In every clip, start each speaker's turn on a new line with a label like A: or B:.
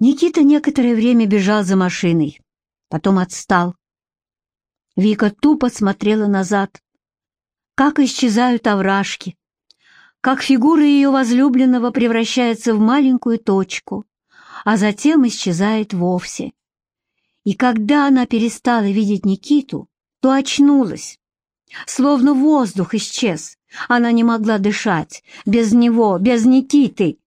A: Никита некоторое время бежал за машиной, потом отстал. Вика тупо смотрела назад, как исчезают овражки, как фигура ее возлюбленного превращается в маленькую точку, а затем исчезает вовсе. И когда она перестала видеть Никиту, то очнулась. Словно воздух исчез. Она не могла дышать. Без него, без Никиты.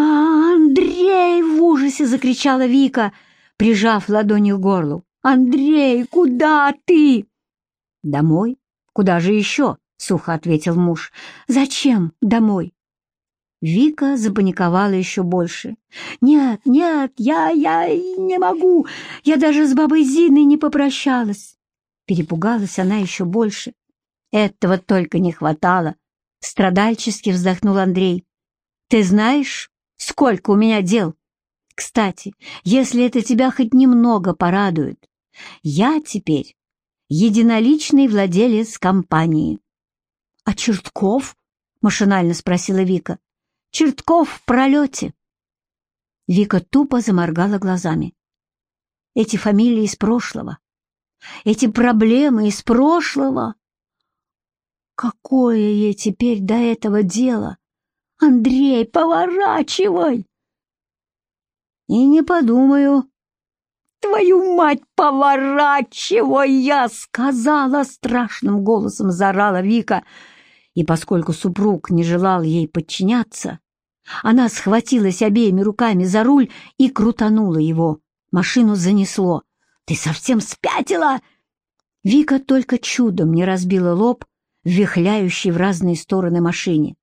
A: «А, Андрей!» — в ужасе закричала Вика, прижав ладонью к горлу. «Андрей, куда ты?» «Домой? Куда же еще?» — сухо ответил муж. «Зачем домой?» Вика запаниковала еще больше. «Нет, нет, я, я не могу! Я даже с бабой Зиной не попрощалась!» Перепугалась она еще больше. «Этого только не хватало!» Страдальчески вздохнул Андрей. «Ты знаешь, сколько у меня дел? Кстати, если это тебя хоть немного порадует, я теперь единоличный владелец компании». «А Чертков?» — машинально спросила Вика. Чертков в пролете!» Вика тупо заморгала глазами. Эти фамилии из прошлого, эти проблемы из прошлого. Какое ей теперь до этого дело? Андрей, поворачивай! И не подумаю. Твою мать, поворачивай, я сказала, страшным голосом зарала Вика и поскольку супруг не желал ей подчиняться, она схватилась обеими руками за руль и крутанула его. Машину занесло. «Ты совсем спятила!» Вика только чудом не разбила лоб в вихляющей в разные стороны машине.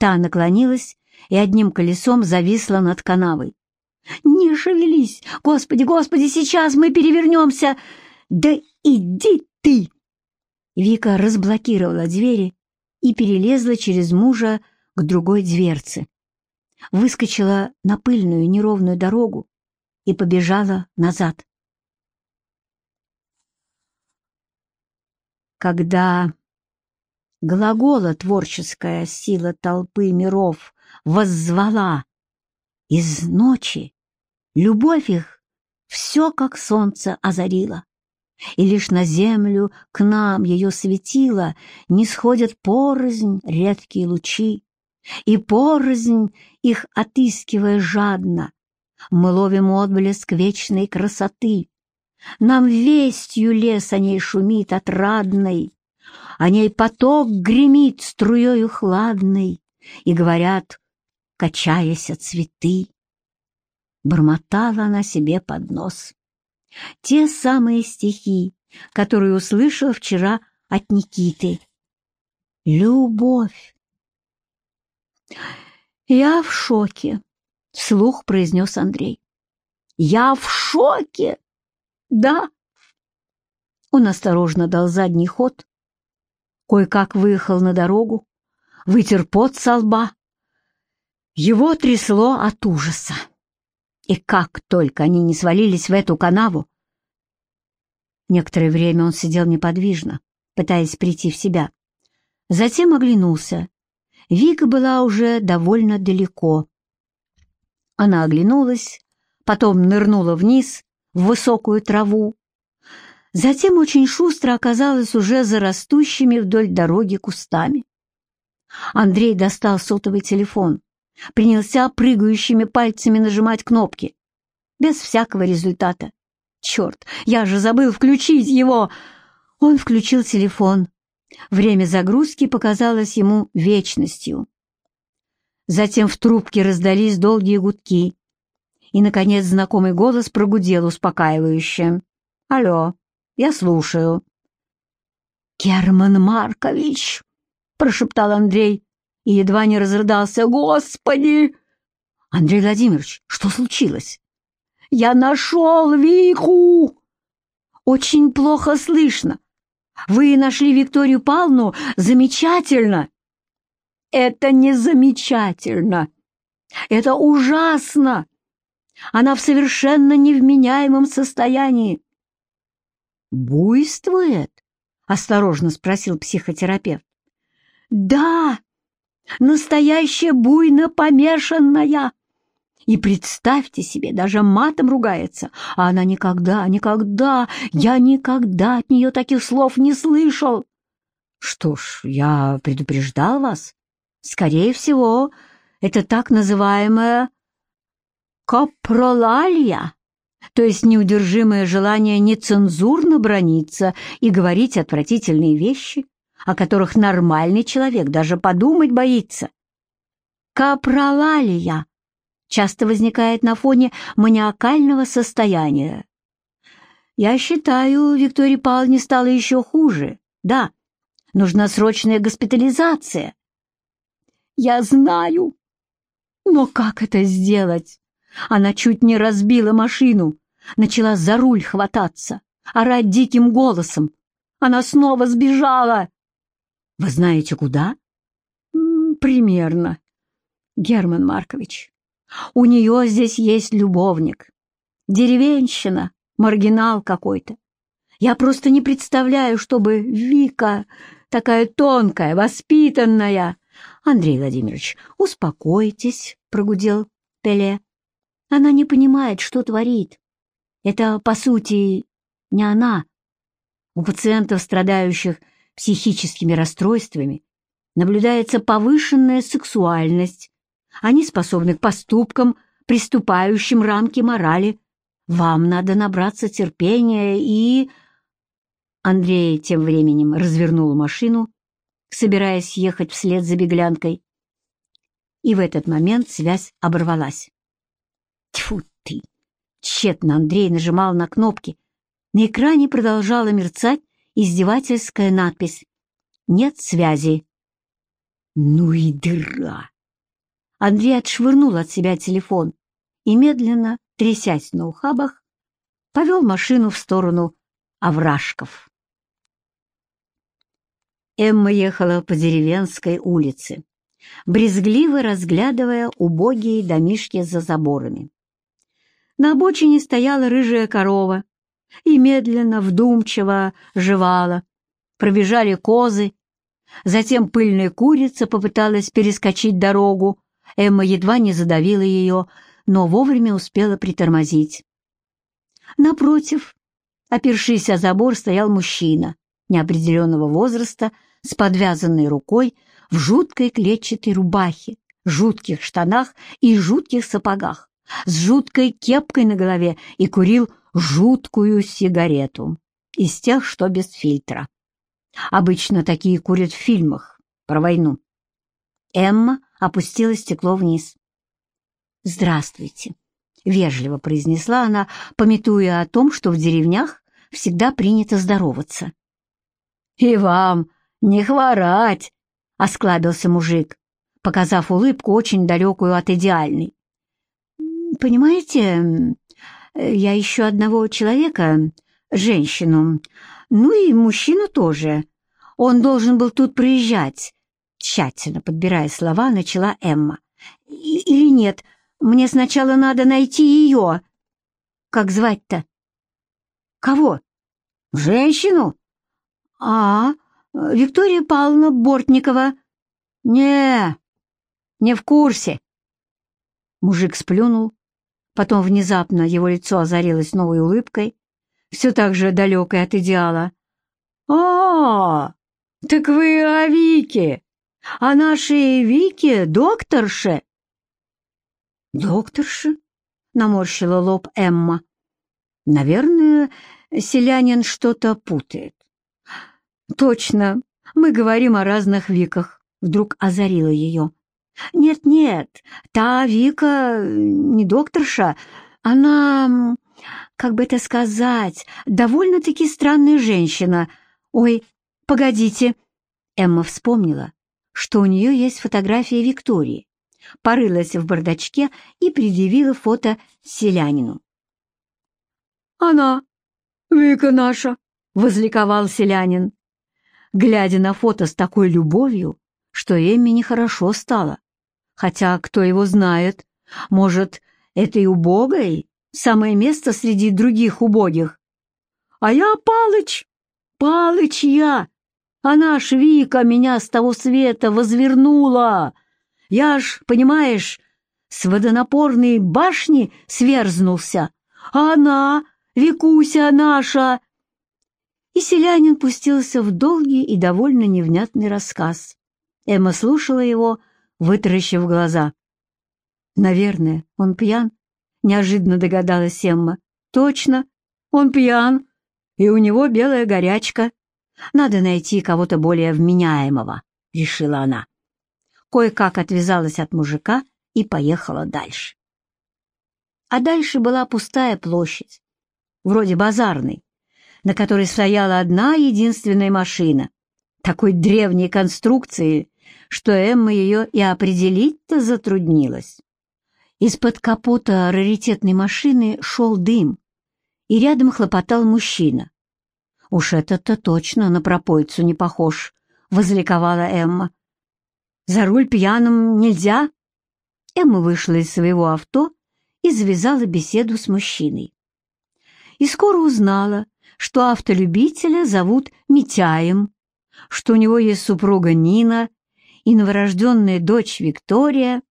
A: Та наклонилась и одним колесом зависла над канавой. «Не шевелись! Господи, господи, сейчас мы перевернемся! Да иди ты!» Вика разблокировала двери и перелезла через мужа к другой дверце. Выскочила на пыльную неровную дорогу и побежала назад. Когда глагола творческая сила толпы миров воззвала. Из ночи, любовь их все как солнце озарила и лишь на землю к нам ее светило не сходят порознь редкие лучи, и порознь их отыскивая жадно, мы ловим отблеск вечной красоты. Нам вестью лес о ней шумит отрадной, о ней поток гремит струею хладной, и говорят, качаясь от цветы. Бормотала она себе под нос. Те самые стихи, которые услышал вчера от Никиты. Любовь. «Я в шоке», — вслух произнес Андрей. «Я в шоке!» «Да». Он осторожно дал задний ход, кое-как выехал на дорогу, вытер пот со лба. Его трясло от ужаса. И как только они не свалились в эту канаву... Некоторое время он сидел неподвижно, пытаясь прийти в себя. Затем оглянулся. Вика была уже довольно далеко. Она оглянулась, потом нырнула вниз, в высокую траву. Затем очень шустро оказалась уже за растущими вдоль дороги кустами. Андрей достал сотовый телефон принялся прыгающими пальцами нажимать кнопки. Без всякого результата. Черт, я же забыл включить его! Он включил телефон. Время загрузки показалось ему вечностью. Затем в трубке раздались долгие гудки. И, наконец, знакомый голос прогудел успокаивающе. «Алло, я слушаю». «Герман Маркович!» — прошептал Андрей и едва не разрыдался. «Господи!» «Андрей Владимирович, что случилось?» «Я нашел Вику!» «Очень плохо слышно. Вы нашли Викторию Павловну? Замечательно!» «Это не замечательно! Это ужасно! Она в совершенно невменяемом состоянии!» «Буйствует?» — осторожно спросил психотерапевт. «Да!» настоящая буйно помешанная. И представьте себе, даже матом ругается, а она никогда, никогда, я никогда от нее таких слов не слышал. Что ж, я предупреждал вас. Скорее всего, это так называемая копролалия, то есть неудержимое желание нецензурно брониться и говорить отвратительные вещи, о которых нормальный человек даже подумать боится. Капролалия часто возникает на фоне маниакального состояния. Я считаю, Виктории Павловне стало еще хуже. Да, нужна срочная госпитализация. Я знаю. Но как это сделать? Она чуть не разбила машину, начала за руль хвататься, орать диким голосом. Она снова сбежала. Вы знаете, куда? Примерно. Герман Маркович, у нее здесь есть любовник. Деревенщина, маргинал какой-то. Я просто не представляю, чтобы Вика, такая тонкая, воспитанная... Андрей Владимирович, успокойтесь, прогудел Пеле. Она не понимает, что творит. Это, по сути, не она. У пациентов, страдающих психическими расстройствами, наблюдается повышенная сексуальность, они способны к поступкам, приступающим рамки морали. Вам надо набраться терпения и...» Андрей тем временем развернул машину, собираясь ехать вслед за беглянкой. И в этот момент связь оборвалась. Тьфу ты! Тщетно Андрей нажимал на кнопки. На экране продолжала мерцать издевательская надпись «Нет связи». Ну и дыра! Андрей отшвырнул от себя телефон и медленно, трясясь на ухабах, повел машину в сторону овражков. Эмма ехала по деревенской улице, брезгливо разглядывая убогие домишки за заборами. На обочине стояла рыжая корова и медленно, вдумчиво жевала. Пробежали козы, затем пыльная курица попыталась перескочить дорогу, Эмма едва не задавила ее, но вовремя успела притормозить. Напротив, опершись о забор, стоял мужчина неопределенного возраста с подвязанной рукой в жуткой клетчатой рубахе, жутких штанах и жутких сапогах, с жуткой кепкой на голове и курил жуткую сигарету из тех, что без фильтра. Обычно такие курят в фильмах про войну. Эмма опустила стекло вниз. «Здравствуйте», — вежливо произнесла она, пометуя о том, что в деревнях всегда принято здороваться. «И вам не хворать!» — осклабился мужик, показав улыбку очень далекую от идеальной. «Понимаете, я ищу одного человека, женщину, ну и мужчину тоже. Он должен был тут приезжать, Тщательно подбирая слова, начала Эмма. «Или нет, мне сначала надо найти ее. Как звать-то?» «Кого?» «Женщину?» «А, Виктория Павловна Бортникова». «Не, не в курсе». Мужик сплюнул, потом внезапно его лицо озарилось новой улыбкой, все так же далекой от идеала. «А, так вы о Вике!» А нашей Вике докторше?» «Докторше?» — наморщила лоб Эмма. «Наверное, селянин что-то путает». «Точно, мы говорим о разных Виках», — вдруг озарила ее. «Нет-нет, та Вика не докторша, она, как бы это сказать, довольно-таки странная женщина. Ой, погодите». Эмма вспомнила, что у нее есть фотография Виктории, порылась в бардачке и предъявила фото селянину. «Она, Вика наша!» — возликовал селянин, глядя на фото с такой любовью, что Эмме нехорошо стало. Хотя, кто его знает, может, этой убогой самое место среди других убогих. А я Палыч, Палыч я, а наш Вика меня с того света возвернула. Я ж, понимаешь, с водонапорной башни сверзнулся. А она, Викуся наша!» И селянин пустился в долгий и довольно невнятный рассказ. Эмма слушала его, вытаращив глаза. «Наверное, он пьян?» — неожиданно догадалась Эмма. «Точно, он пьян, и у него белая горячка. Надо найти кого-то более вменяемого», — решила она. Кое-как отвязалась от мужика и поехала дальше. А дальше была пустая площадь, вроде базарной, на которой стояла одна единственная машина, такой древней конструкции, что Эмма ее и определить-то затруднилась. Из-под капота раритетной машины шел дым, и рядом хлопотал мужчина. «Уж этот-то точно на пропойцу не похож», — возликовала Эмма. «За руль пьяным нельзя?» Эмма вышла из своего авто и завязала беседу с мужчиной. И скоро узнала, что автолюбителя зовут Митяем, что у него есть супруга Нина и новорожденная дочь Виктория,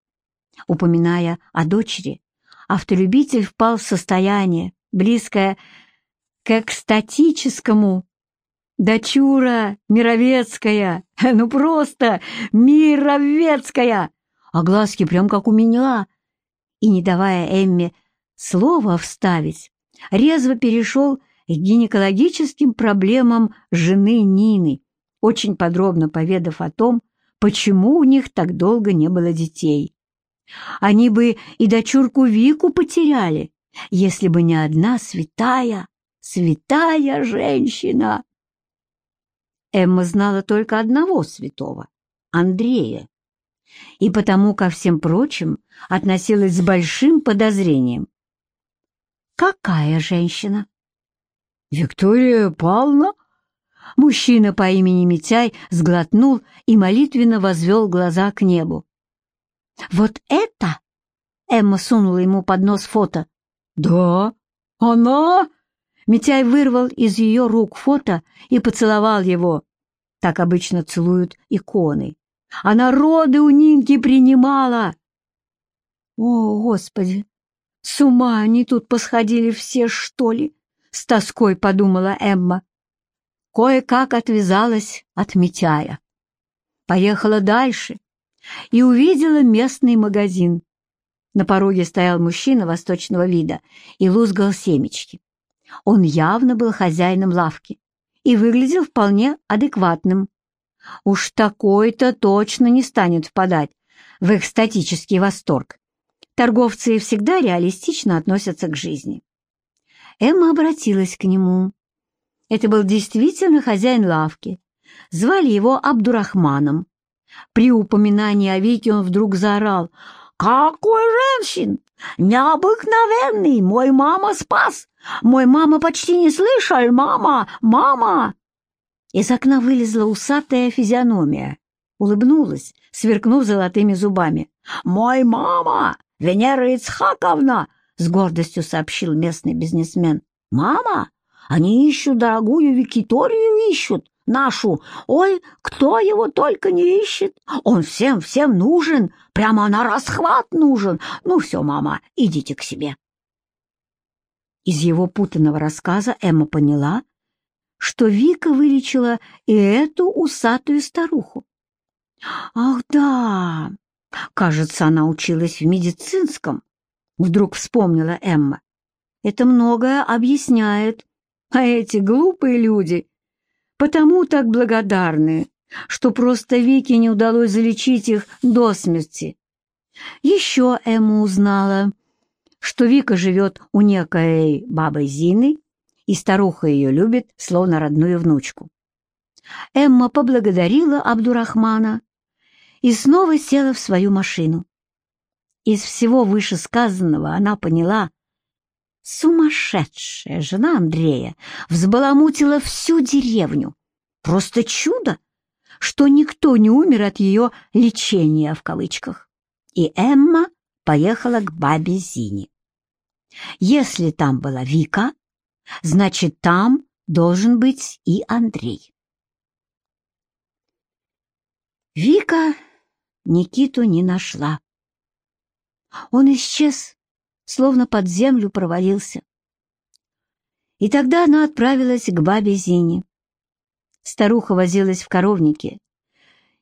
A: Упоминая о дочери, автолюбитель впал в состояние, близкое к экстатическому. «Дочура Мировецкая! Ну просто Мировецкая!» А глазки прям как у меня. И, не давая Эмме слова вставить, резво перешел к гинекологическим проблемам жены Нины, очень подробно поведав о том, почему у них так долго не было детей. Они бы и дочурку Вику потеряли, если бы не одна святая, святая женщина. Эмма знала только одного святого — Андрея, и потому ко всем прочим относилась с большим подозрением. «Какая женщина?» «Виктория Павловна?» Мужчина по имени Митяй сглотнул и молитвенно возвел глаза к небу. «Вот это?» — Эмма сунула ему под нос фото. «Да, она?» Митяй вырвал из ее рук фото и поцеловал его. Так обычно целуют иконы. Она роды у Нинки принимала. О, Господи! С ума они тут посходили все, что ли? С тоской подумала Эмма. Кое-как отвязалась от Митяя. Поехала дальше, и увидела местный магазин. На пороге стоял мужчина восточного вида и лузгал семечки. Он явно был хозяином лавки и выглядел вполне адекватным. Уж такой-то точно не станет впадать в экстатический восторг. Торговцы всегда реалистично относятся к жизни. Эмма обратилась к нему. Это был действительно хозяин лавки. Звали его Абдурахманом. При упоминании о Вике он вдруг заорал. «Какой женщин! Необыкновенный! Мой мама спас! Мой мама почти не слышал! Мама! Мама!» Из окна вылезла усатая физиономия. Улыбнулась, сверкнув золотыми зубами. «Мой мама! Венера Ицхаковна!» — с гордостью сообщил местный бизнесмен. «Мама? Они ищут дорогую Викиторию ищут нашу. Ой, кто его только не ищет. Он всем-всем нужен, прямо на расхват нужен. Ну все, мама, идите к себе. Из его путанного рассказа Эмма поняла, что Вика вылечила и эту усатую старуху. Ах да, кажется, она училась в медицинском, вдруг вспомнила Эмма. Это многое объясняет. А эти глупые люди потому так благодарны, что просто Вике не удалось залечить их до смерти. Еще Эмма узнала, что Вика живет у некой бабы Зины, и старуха ее любит, словно родную внучку. Эмма поблагодарила Абдурахмана и снова села в свою машину. Из всего вышесказанного она поняла, Сумасшедшая жена Андрея взбаламутила всю деревню. Просто чудо, что никто не умер от ее «лечения» в кавычках. И Эмма поехала к бабе Зине. Если там была Вика, значит, там должен быть и Андрей. Вика Никиту не нашла. Он исчез, словно под землю провалился. И тогда она отправилась к бабе Зине. Старуха возилась в коровнике,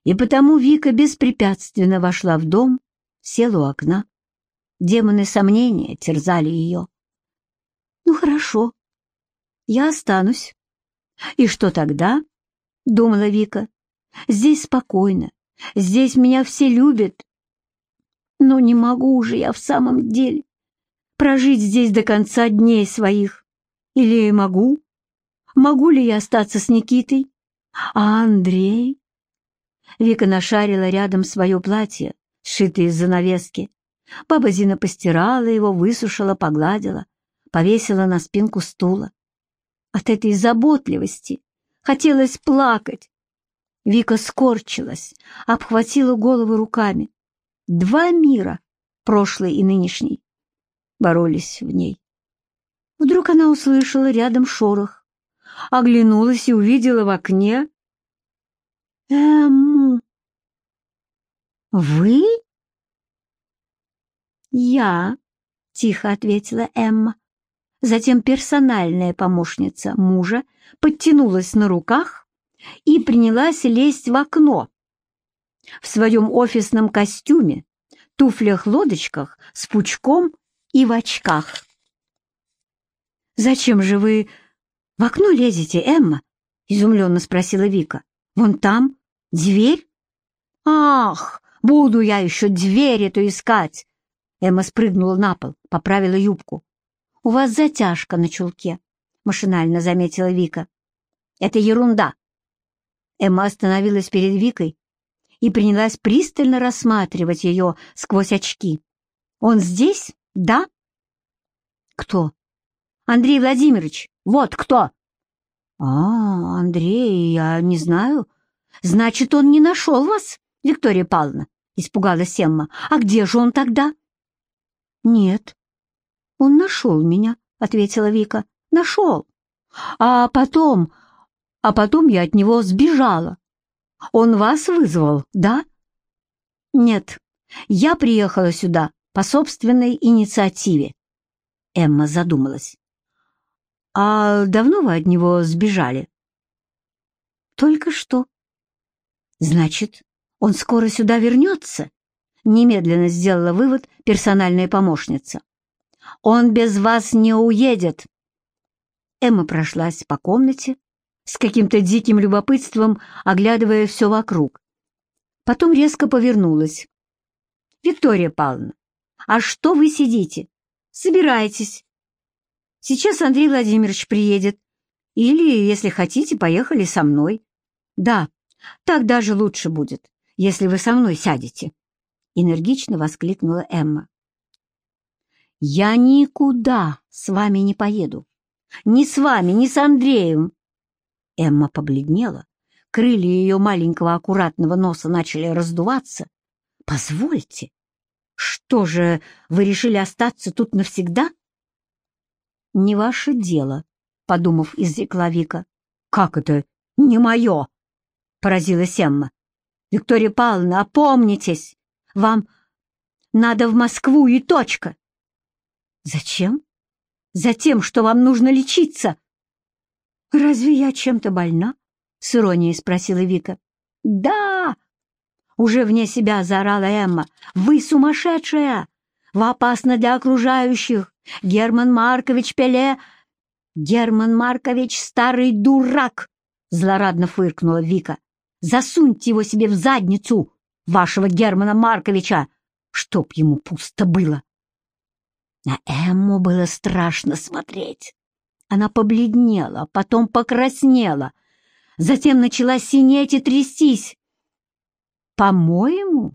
A: и потому Вика беспрепятственно вошла в дом, села у окна. Демоны сомнения терзали ее. «Ну хорошо, я останусь». «И что тогда?» — думала Вика. «Здесь спокойно, здесь меня все любят. Но не могу же я в самом деле прожить здесь до конца дней своих. Или могу? Могу ли я остаться с Никитой? А Андрей? Вика нашарила рядом свое платье, сшитое из занавески. Баба Зина постирала его, высушила, погладила, повесила на спинку стула. От этой заботливости хотелось плакать. Вика скорчилась, обхватила голову руками. Два мира, прошлый и нынешний, боролись в ней. Вдруг она услышала рядом шорох, оглянулась и увидела в окне... «Эм... Вы?» «Я», — тихо ответила Эмма. Затем персональная помощница мужа подтянулась на руках и принялась лезть в окно. В своем офисном костюме, туфлях-лодочках с пучком и в очках. «Зачем же вы в окно лезете, Эмма?» — изумленно спросила Вика. «Вон там дверь?» «Ах, буду я еще дверь эту искать!» Эмма спрыгнула на пол, поправила юбку. «У вас затяжка на чулке», — машинально заметила Вика. «Это ерунда». Эмма остановилась перед Викой и принялась пристально рассматривать ее сквозь очки. «Он здесь? Да?» «Кто?» Андрей Владимирович, вот кто!» «А, Андрей, я не знаю. Значит, он не нашел вас, Виктория Павловна?» — испугалась Эмма. «А где же он тогда?» «Нет, он нашел меня», — ответила Вика. «Нашел. А потом... А потом я от него сбежала. Он вас вызвал, да?» «Нет, я приехала сюда по собственной инициативе». Эмма задумалась. «А давно вы от него сбежали?» «Только что». «Значит, он скоро сюда вернется?» Немедленно сделала вывод персональная помощница. «Он без вас не уедет!» Эмма прошлась по комнате, с каким-то диким любопытством, оглядывая все вокруг. Потом резко повернулась. «Виктория Павловна, а что вы сидите? Собирайтесь. Сейчас Андрей Владимирович приедет. Или, если хотите, поехали со мной. Да, так даже лучше будет, если вы со мной сядете. Энергично воскликнула Эмма. Я никуда с вами не поеду. Ни с вами, ни с Андреем. Эмма побледнела. Крылья ее маленького аккуратного носа начали раздуваться. Позвольте, что же, вы решили остаться тут навсегда? «Не ваше дело», — подумав, изрекла Вика. «Как это не мое?» — поразилась Эмма. «Виктория Павловна, опомнитесь! Вам надо в Москву и точка!» «Зачем?» «Затем, что вам нужно лечиться!» «Разве я чем-то больна?» — с иронией спросила Вика. «Да!» — уже вне себя заорала Эмма. «Вы сумасшедшая! Вы опасны для окружающих! Герман Маркович Пеле... Герман Маркович старый дурак! Злорадно фыркнула Вика. Засуньте его себе в задницу, вашего Германа Марковича, чтоб ему пусто было. На Эмму было страшно смотреть. Она побледнела, потом покраснела, затем начала синеть и трястись. «По-моему,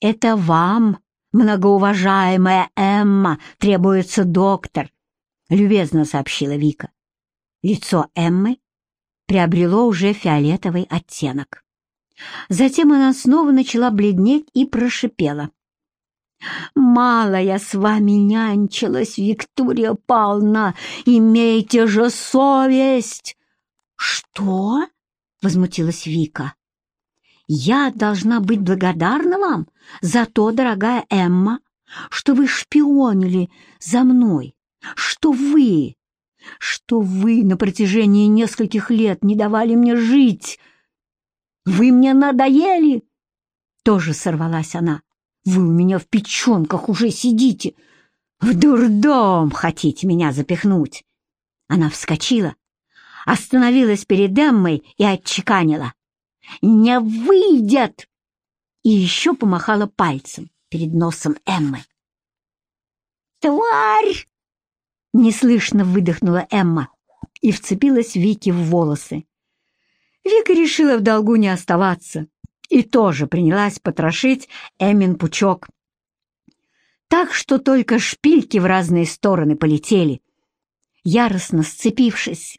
A: это вам «Многоуважаемая Эмма, требуется доктор», — любезно сообщила Вика. Лицо Эммы приобрело уже фиолетовый оттенок. Затем она снова начала бледнеть и прошипела. «Мало я с вами нянчилась, Виктория Павловна, имейте же совесть!» «Что?» — возмутилась Вика. Я должна быть благодарна вам за то, дорогая Эмма, что вы шпионили за мной, что вы, что вы на протяжении нескольких лет не давали мне жить. Вы мне надоели!» Тоже сорвалась она. «Вы у меня в печенках уже сидите. В дурдом хотите меня запихнуть!» Она вскочила, остановилась перед Эммой и отчеканила. «Не выйдет!» И еще помахала пальцем перед носом Эммы. «Тварь!» Неслышно выдохнула Эмма и вцепилась Вике в волосы. Вика решила в долгу не оставаться и тоже принялась потрошить Эмин пучок. Так что только шпильки в разные стороны полетели. Яростно сцепившись,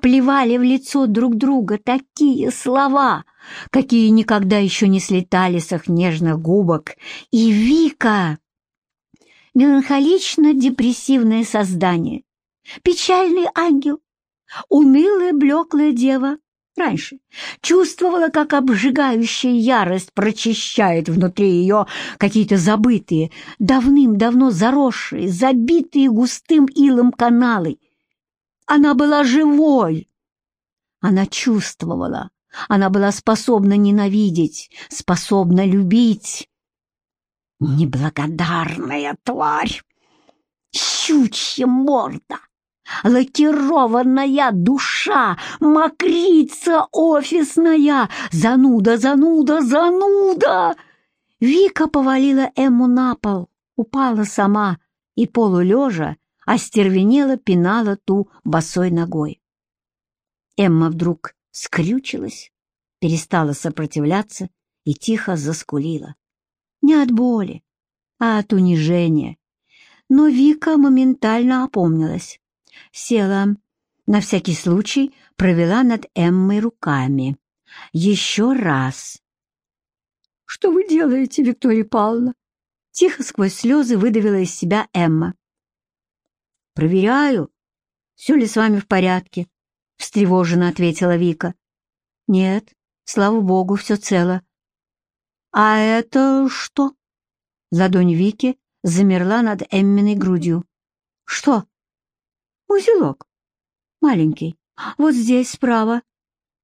A: плевали в лицо друг друга такие слова, какие никогда еще не слетали с их нежных губок. И Вика меланхолично-депрессивное создание, печальный ангел, унылая блеклая дева раньше чувствовала, как обжигающая ярость прочищает внутри ее какие-то забытые, давным-давно заросшие, забитые густым илом каналы. Она была живой. Она чувствовала, она была способна ненавидеть, способна любить. Неблагодарная тварь! Щучья морда! Лакированная душа, мокрица офисная, зануда, зануда, зануда! Вика повалила Эмму на пол, упала сама и полулежа остервенела пинала ту босой ногой. Эмма вдруг скрючилась, перестала сопротивляться и тихо заскулила. Не от боли, а от унижения. Но Вика моментально опомнилась. Села, на всякий случай провела над Эммой руками. Еще раз. «Что вы делаете, Виктория Павловна?» Тихо сквозь слезы выдавила из себя Эмма. «Проверяю, все ли с вами в порядке», — встревоженно ответила Вика. «Нет, слава богу, все цело. «А это что?» Ладонь Вики замерла над Эмминой грудью. «Что?» «Узелок. Маленький. Вот здесь, справа.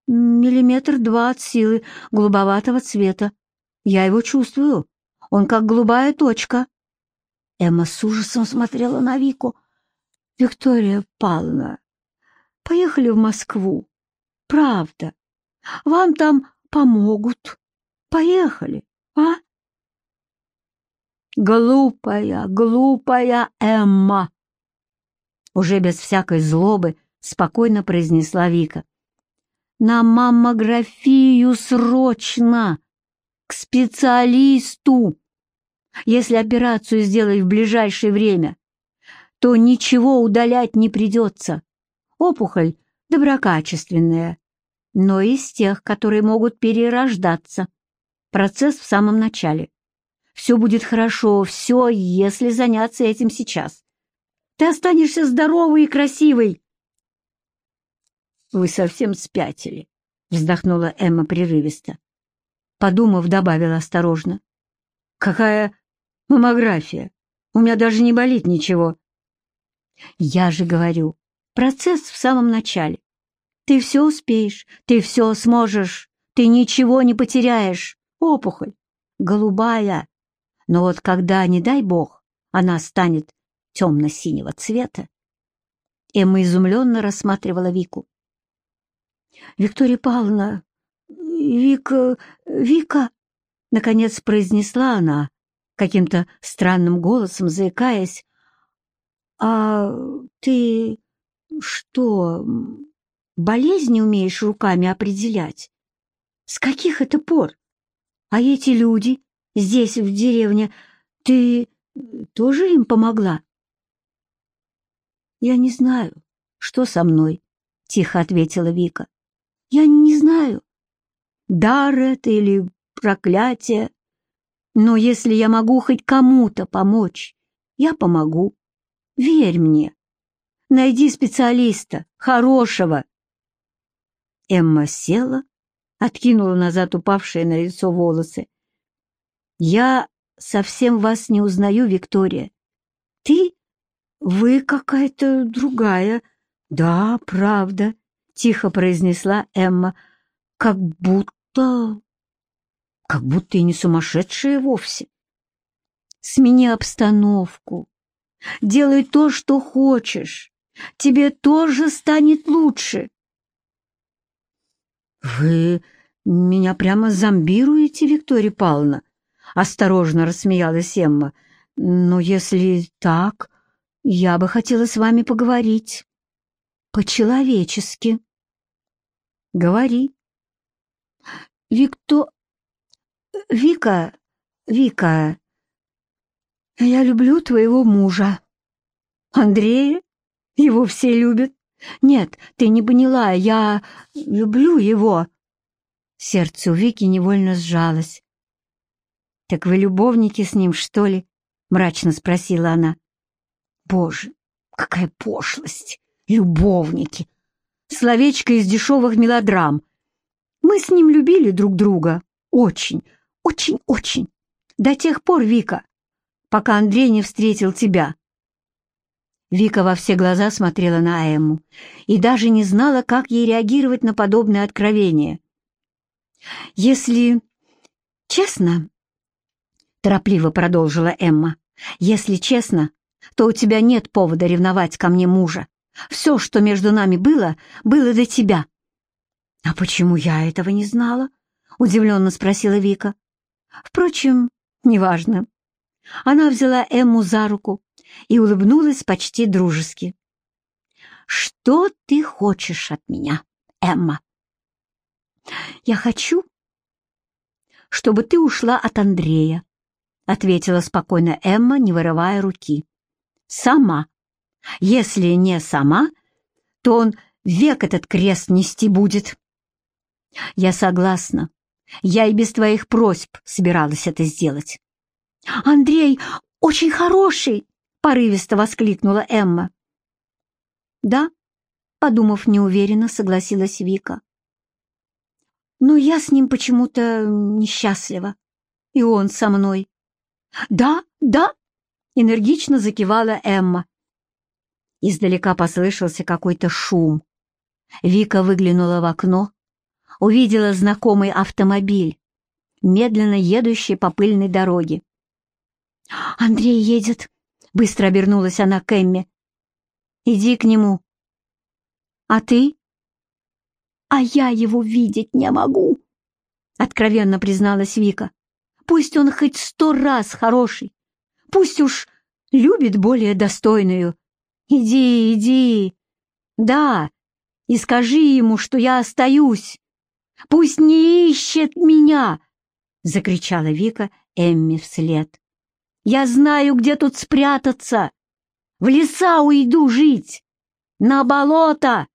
A: Миллиметр два от силы, голубоватого цвета. Я его чувствую. Он как голубая точка». Эмма с ужасом смотрела на Вику. «Виктория Павловна, поехали в Москву. Правда. Вам там помогут». Поехали, а? Глупая, глупая Эмма! Уже без всякой злобы спокойно произнесла Вика. На маммографию срочно! К специалисту! Если операцию сделать в ближайшее время, то ничего удалять не придется. Опухоль доброкачественная, но из тех, которые могут перерождаться. Процесс в самом начале. Все будет хорошо, все, если заняться этим сейчас. Ты останешься здоровой и красивой. Вы совсем спятили, вздохнула Эмма прерывисто. Подумав, добавила осторожно. Какая маммография? У меня даже не болит ничего. Я же говорю, процесс в самом начале. Ты все успеешь, ты все сможешь, ты ничего не потеряешь опухоль, голубая. Но вот когда, не дай бог, она станет темно-синего цвета, Эмма изумленно рассматривала Вику. «Виктория Павловна, Вика, Вика!» — наконец произнесла она, каким-то странным голосом заикаясь. «А ты что, болезни умеешь руками определять? С каких это пор?» А эти люди здесь, в деревне, ты тоже им помогла? Я не знаю, что со мной, — тихо ответила Вика. Я не знаю, дар это или проклятие. Но если я могу хоть кому-то помочь, я помогу. Верь мне. Найди специалиста, хорошего. Эмма села откинула назад упавшие на лицо волосы. «Я совсем вас не узнаю, Виктория. Ты? Вы какая-то другая. Да, правда, тихо произнесла Эмма. Как будто... Как будто и не сумасшедшая вовсе. Смени обстановку. Делай то, что хочешь. Тебе тоже станет лучше. Вы меня прямо зомбируете, Виктория Павловна? Осторожно рассмеялась Эмма. Но если так, я бы хотела с вами поговорить. По-человечески. Говори. Викто... Вика... Вика... Я люблю твоего мужа. Андрея? Его все любят. Нет, ты не поняла, я люблю его. Сердце у Вики невольно сжалось. «Так вы любовники с ним, что ли?» — мрачно спросила она. «Боже, какая пошлость! Любовники! Словечко из дешевых мелодрам. Мы с ним любили друг друга. Очень, очень, очень. До тех пор, Вика, пока Андрей не встретил тебя». Вика во все глаза смотрела на Эмму и даже не знала, как ей реагировать на подобное откровение. «Если честно, — торопливо продолжила Эмма. «Если честно, то у тебя нет повода ревновать ко мне мужа. Все, что между нами было, было до тебя». «А почему я этого не знала?» — удивленно спросила Вика. «Впрочем, неважно». Она взяла Эмму за руку и улыбнулась почти дружески. «Что ты хочешь от меня, Эмма?» «Я хочу, чтобы ты ушла от Андрея, ответила спокойно Эмма, не вырывая руки. «Сама. Если не сама, то он век этот крест нести будет». «Я согласна. Я и без твоих просьб собиралась это сделать». «Андрей очень хороший!» — порывисто воскликнула Эмма. «Да», — подумав неуверенно, согласилась Вика. «Но я с ним почему-то несчастлива, и он со мной. «Да, да!» — энергично закивала Эмма. Издалека послышался какой-то шум. Вика выглянула в окно, увидела знакомый автомобиль, медленно едущий по пыльной дороге. «Андрей едет!» — быстро обернулась она к Эмме. «Иди к нему». «А ты?» «А я его видеть не могу!» — откровенно призналась Вика. Пусть он хоть сто раз хороший, пусть уж любит более достойную. Иди, иди. Да, и скажи ему, что я остаюсь. Пусть не ищет меня, — закричала Вика Эмми вслед. Я знаю, где тут спрятаться. В леса уйду жить, на болото.